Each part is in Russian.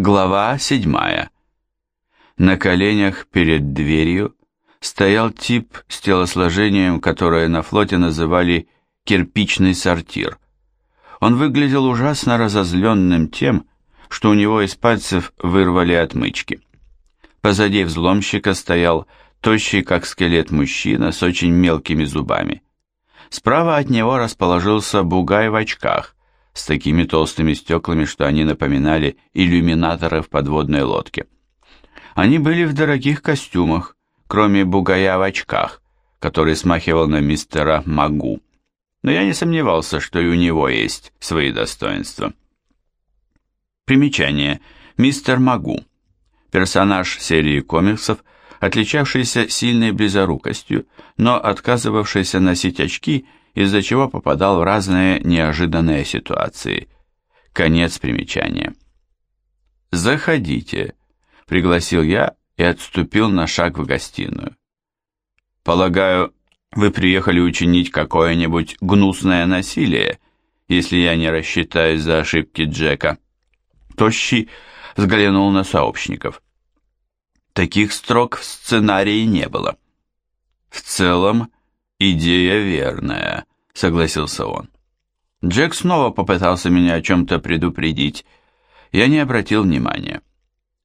Глава седьмая. На коленях перед дверью стоял тип с телосложением, которое на флоте называли «кирпичный сортир». Он выглядел ужасно разозленным тем, что у него из пальцев вырвали отмычки. Позади взломщика стоял тощий, как скелет мужчина с очень мелкими зубами. Справа от него расположился бугай в очках, с такими толстыми стеклами, что они напоминали иллюминаторы в подводной лодке. Они были в дорогих костюмах, кроме бугая в очках, который смахивал на мистера Магу. Но я не сомневался, что и у него есть свои достоинства. Примечание. Мистер Магу. Персонаж серии комиксов, отличавшийся сильной близорукостью, но отказывавшийся носить очки из-за чего попадал в разные неожиданные ситуации. Конец примечания. «Заходите», — пригласил я и отступил на шаг в гостиную. «Полагаю, вы приехали учинить какое-нибудь гнусное насилие, если я не рассчитаюсь за ошибки Джека». Тощий взглянул на сообщников. Таких строк в сценарии не было. В целом, идея верная, согласился он. Джек снова попытался меня о чем-то предупредить. Я не обратил внимания.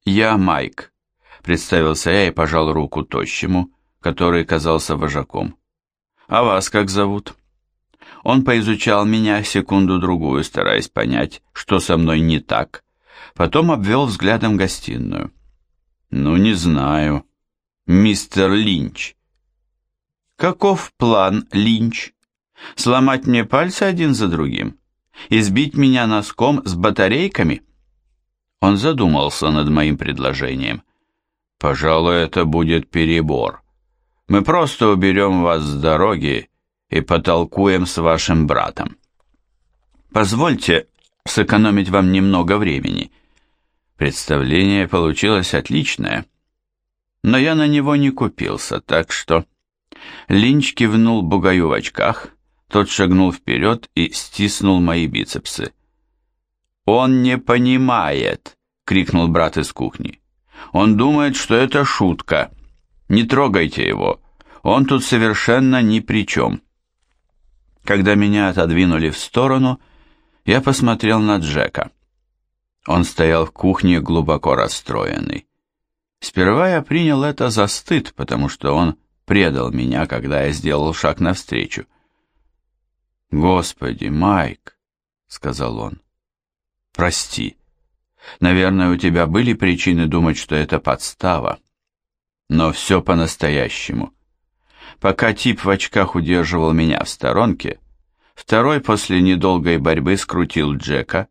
«Я Майк», — представился я и пожал руку тощему, который казался вожаком. «А вас как зовут?» Он поизучал меня секунду-другую, стараясь понять, что со мной не так. Потом обвел взглядом гостиную. «Ну, не знаю. Мистер Линч». «Каков план, Линч?» Сломать мне пальцы один за другим? Избить меня носком с батарейками? Он задумался над моим предложением. Пожалуй, это будет перебор. Мы просто уберем вас с дороги и потолкуем с вашим братом. Позвольте сэкономить вам немного времени. Представление получилось отличное, но я на него не купился, так что... Линч кивнул бугаю в очках, тот шагнул вперед и стиснул мои бицепсы. «Он не понимает!» — крикнул брат из кухни. «Он думает, что это шутка. Не трогайте его. Он тут совершенно ни при чем». Когда меня отодвинули в сторону, я посмотрел на Джека. Он стоял в кухне глубоко расстроенный. Сперва я принял это за стыд, потому что он предал меня, когда я сделал шаг навстречу. «Господи, Майк!» — сказал он. «Прости. Наверное, у тебя были причины думать, что это подстава. Но все по-настоящему. Пока тип в очках удерживал меня в сторонке, второй после недолгой борьбы скрутил Джека,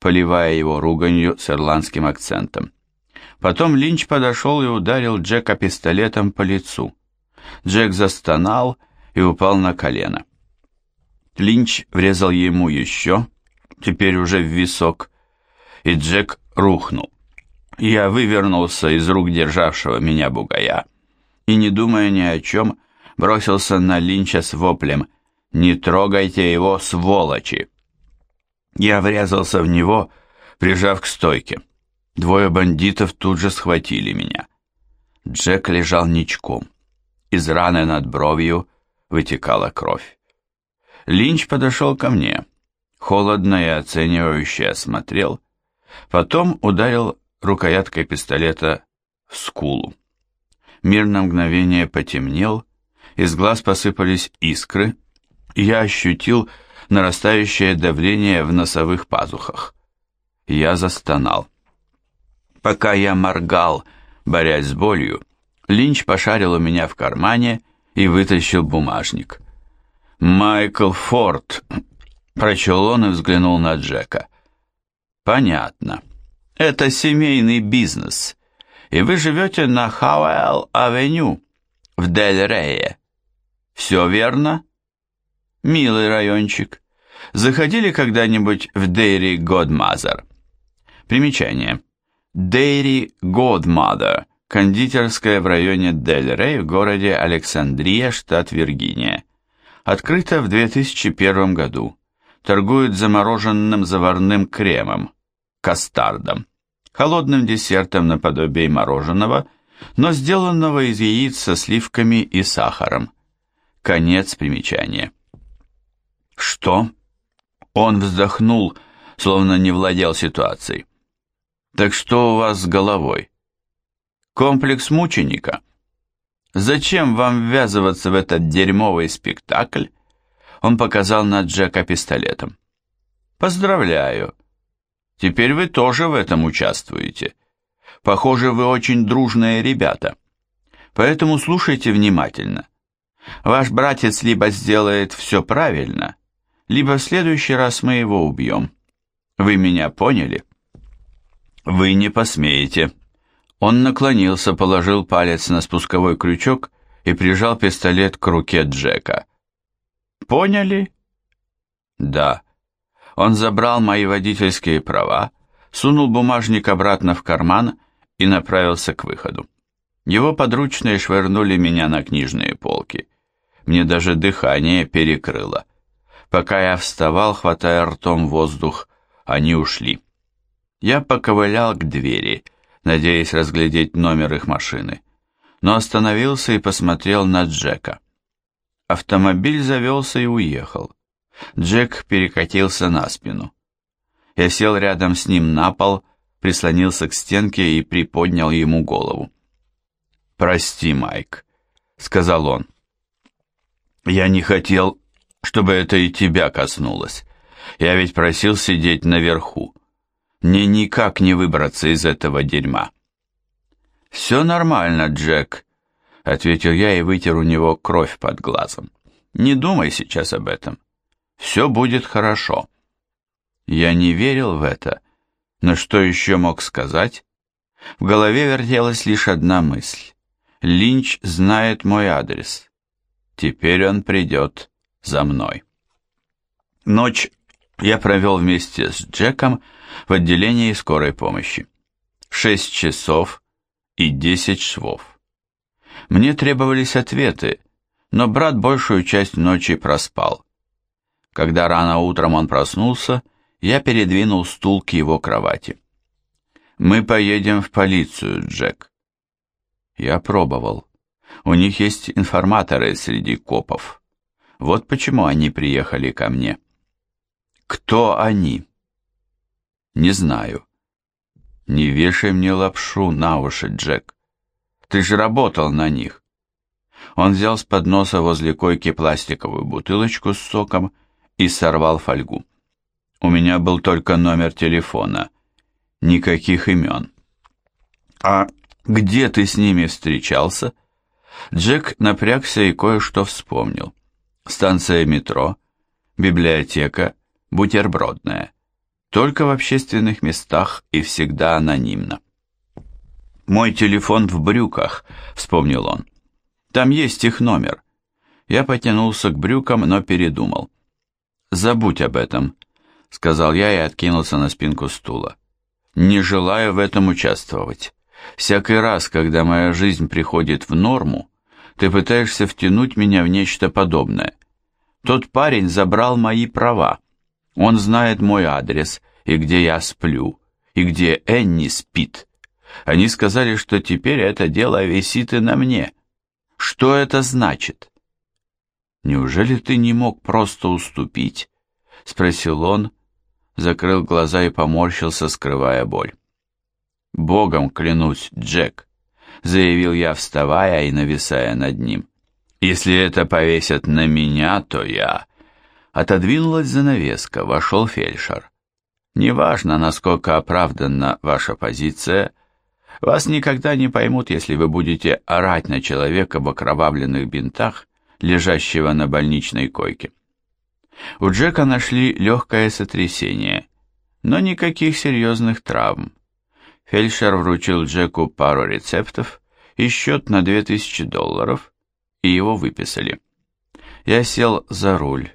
поливая его руганью с ирландским акцентом. Потом Линч подошел и ударил Джека пистолетом по лицу. Джек застонал и упал на колено. Линч врезал ему еще, теперь уже в висок, и Джек рухнул. Я вывернулся из рук державшего меня бугая и, не думая ни о чем, бросился на Линча с воплем «Не трогайте его, сволочи!». Я врезался в него, прижав к стойке. Двое бандитов тут же схватили меня. Джек лежал ничком. Из раны над бровью вытекала кровь. Линч подошел ко мне, холодно и оценивающе осмотрел, потом ударил рукояткой пистолета в скулу. Мир на мгновение потемнел, из глаз посыпались искры, и я ощутил нарастающее давление в носовых пазухах. Я застонал. Пока я моргал, борясь с болью, Линч пошарил у меня в кармане и вытащил бумажник. «Майкл Форд», — прочел он и взглянул на Джека. «Понятно. Это семейный бизнес, и вы живете на Хауэлл-авеню в Дель-Рее. Все верно? Милый райончик. Заходили когда-нибудь в Дейри Годмазер?» Примечание. Дейри Godmother, кондитерская в районе Дель-Рей в городе Александрия, штат Виргиния. Открыто в 2001 году. Торгует замороженным заварным кремом, кастардом. холодным десертом наподобие мороженого, но сделанного из яиц со сливками и сахаром. Конец примечания. «Что?» Он вздохнул, словно не владел ситуацией. «Так что у вас с головой? Комплекс мученика? Зачем вам ввязываться в этот дерьмовый спектакль?» Он показал на Джека пистолетом. «Поздравляю. Теперь вы тоже в этом участвуете. Похоже, вы очень дружные ребята. Поэтому слушайте внимательно. Ваш братец либо сделает все правильно, либо в следующий раз мы его убьем. Вы меня поняли? Вы не посмеете. Он наклонился, положил палец на спусковой крючок и прижал пистолет к руке Джека. Поняли? Да. Он забрал мои водительские права, сунул бумажник обратно в карман и направился к выходу. Его подручные швырнули меня на книжные полки. Мне даже дыхание перекрыло. Пока я вставал, хватая ртом воздух, они ушли. Я поковылял к двери, надеясь разглядеть номер их машины, но остановился и посмотрел на Джека. Автомобиль завелся и уехал. Джек перекатился на спину. Я сел рядом с ним на пол, прислонился к стенке и приподнял ему голову. «Прости, Майк», — сказал он. «Я не хотел, чтобы это и тебя коснулось. Я ведь просил сидеть наверху. Мне никак не выбраться из этого дерьма». «Все нормально, Джек», — ответил я и вытер у него кровь под глазом. «Не думай сейчас об этом. Все будет хорошо». Я не верил в это, но что еще мог сказать? В голове вертелась лишь одна мысль. Линч знает мой адрес. Теперь он придет за мной. Ночь я провел вместе с Джеком в отделении скорой помощи. Шесть часов и десять швов. Мне требовались ответы, но брат большую часть ночи проспал. Когда рано утром он проснулся, я передвинул стул к его кровати. «Мы поедем в полицию, Джек». Я пробовал. У них есть информаторы среди копов. Вот почему они приехали ко мне. Кто они? Не знаю. Не вешай мне лапшу на уши, Джек. Ты же работал на них. Он взял с подноса возле койки пластиковую бутылочку с соком и сорвал фольгу. У меня был только номер телефона. Никаких имен. А где ты с ними встречался? Джек напрягся и кое-что вспомнил. Станция метро, библиотека, бутербродная. Только в общественных местах и всегда анонимно. «Мой телефон в брюках», — вспомнил он. «Там есть их номер». Я потянулся к брюкам, но передумал. «Забудь об этом», — сказал я и откинулся на спинку стула. «Не желаю в этом участвовать. Всякий раз, когда моя жизнь приходит в норму, ты пытаешься втянуть меня в нечто подобное. Тот парень забрал мои права. Он знает мой адрес, и где я сплю, и где Энни спит. Они сказали, что теперь это дело висит и на мне. Что это значит?» «Неужели ты не мог просто уступить?» — спросил он, закрыл глаза и поморщился, скрывая боль. «Богом клянусь, Джек», — заявил я, вставая и нависая над ним. «Если это повесят на меня, то я...» Отодвинулась занавеска, вошел фельдшер. «Неважно, насколько оправданна ваша позиция, вас никогда не поймут, если вы будете орать на человека в окровавленных бинтах, лежащего на больничной койке. У Джека нашли легкое сотрясение, но никаких серьезных травм. Фельдшер вручил Джеку пару рецептов и счет на 2000 долларов, и его выписали. Я сел за руль,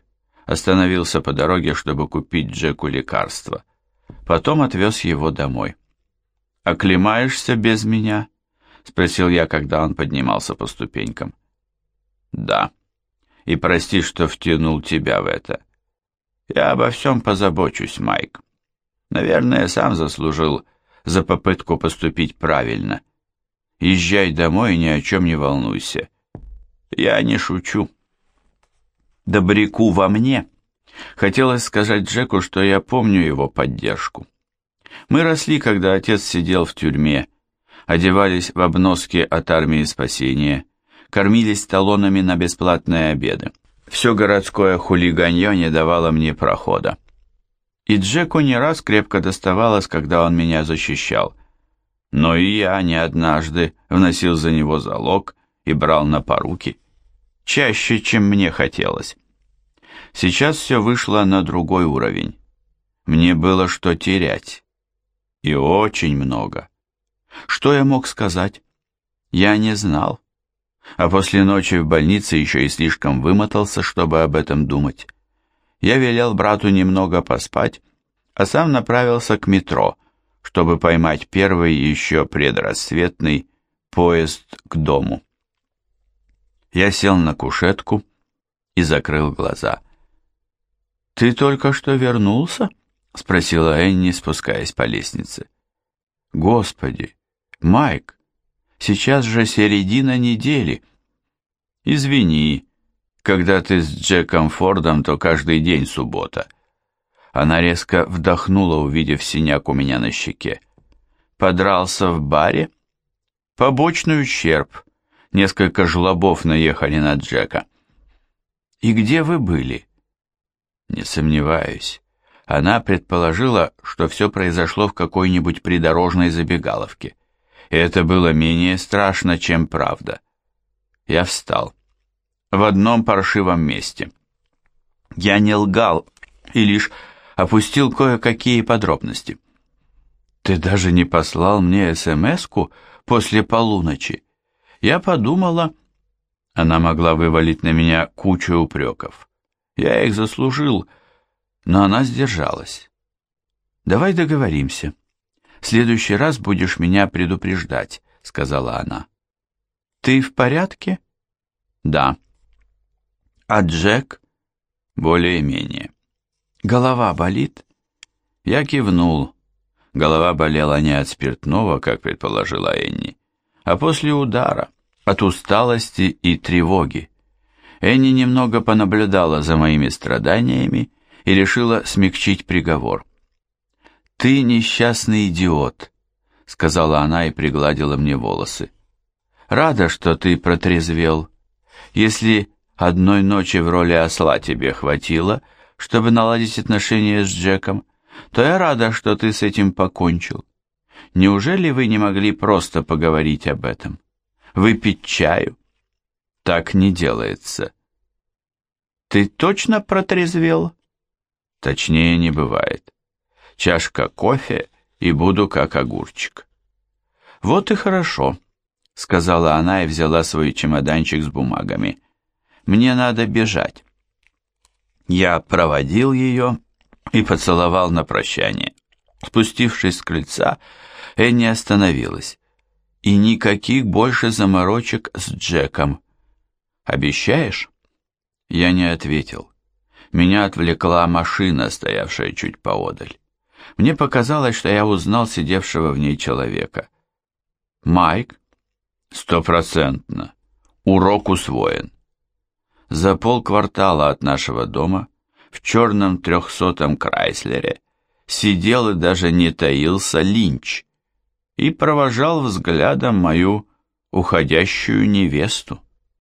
остановился по дороге, чтобы купить Джеку лекарство. Потом отвез его домой. «Оклемаешься без меня?» — спросил я, когда он поднимался по ступенькам. «Да», и прости, что втянул тебя в это. Я обо всем позабочусь, Майк. Наверное, сам заслужил за попытку поступить правильно. Езжай домой и ни о чем не волнуйся. Я не шучу. Добряку во мне. Хотелось сказать Джеку, что я помню его поддержку. Мы росли, когда отец сидел в тюрьме, одевались в обноски от армии спасения, кормились талонами на бесплатные обеды. Все городское хулиганье не давало мне прохода. И Джеку не раз крепко доставалось, когда он меня защищал. Но и я не однажды вносил за него залог и брал на поруки. Чаще, чем мне хотелось. Сейчас все вышло на другой уровень. Мне было что терять. И очень много. Что я мог сказать? Я не знал. А после ночи в больнице еще и слишком вымотался, чтобы об этом думать. Я велел брату немного поспать, а сам направился к метро, чтобы поймать первый еще предрассветный поезд к дому. Я сел на кушетку и закрыл глаза. «Ты только что вернулся?» — спросила Энни, спускаясь по лестнице. «Господи, Майк, сейчас же середина недели». «Извини, когда ты с Джеком Фордом, то каждый день суббота». Она резко вдохнула, увидев синяк у меня на щеке. «Подрался в баре?» «Побочный ущерб. Несколько жлобов наехали на Джека». «И где вы были?» «Не сомневаюсь. Она предположила, что все произошло в какой-нибудь придорожной забегаловке. И это было менее страшно, чем правда. Я встал. В одном паршивом месте. Я не лгал и лишь опустил кое-какие подробности. «Ты даже не послал мне СМС-ку после полуночи. Я подумала...» Она могла вывалить на меня кучу упреков. Я их заслужил, — но она сдержалась. «Давай договоримся. В следующий раз будешь меня предупреждать», — сказала она. «Ты в порядке?» «Да». «А Джек?» «Более-менее». «Голова болит?» Я кивнул. Голова болела не от спиртного, как предположила Энни, а после удара, от усталости и тревоги. Энни немного понаблюдала за моими страданиями и решила смягчить приговор. «Ты несчастный идиот», — сказала она и пригладила мне волосы. «Рада, что ты протрезвел. Если одной ночи в роли осла тебе хватило, чтобы наладить отношения с Джеком, то я рада, что ты с этим покончил. Неужели вы не могли просто поговорить об этом? Выпить чаю? Так не делается. Ты точно протрезвел? Точнее не бывает. Чашка кофе и буду как огурчик. Вот и хорошо, сказала она и взяла свой чемоданчик с бумагами. Мне надо бежать. Я проводил ее и поцеловал на прощание. Спустившись с крыльца, Энни остановилась. И никаких больше заморочек с Джеком. Обещаешь? Я не ответил. Меня отвлекла машина, стоявшая чуть поодаль. Мне показалось, что я узнал сидевшего в ней человека. «Майк?» «Стопроцентно. Урок усвоен». За полквартала от нашего дома, в черном трехсотом Крайслере, сидел и даже не таился Линч и провожал взглядом мою уходящую невесту.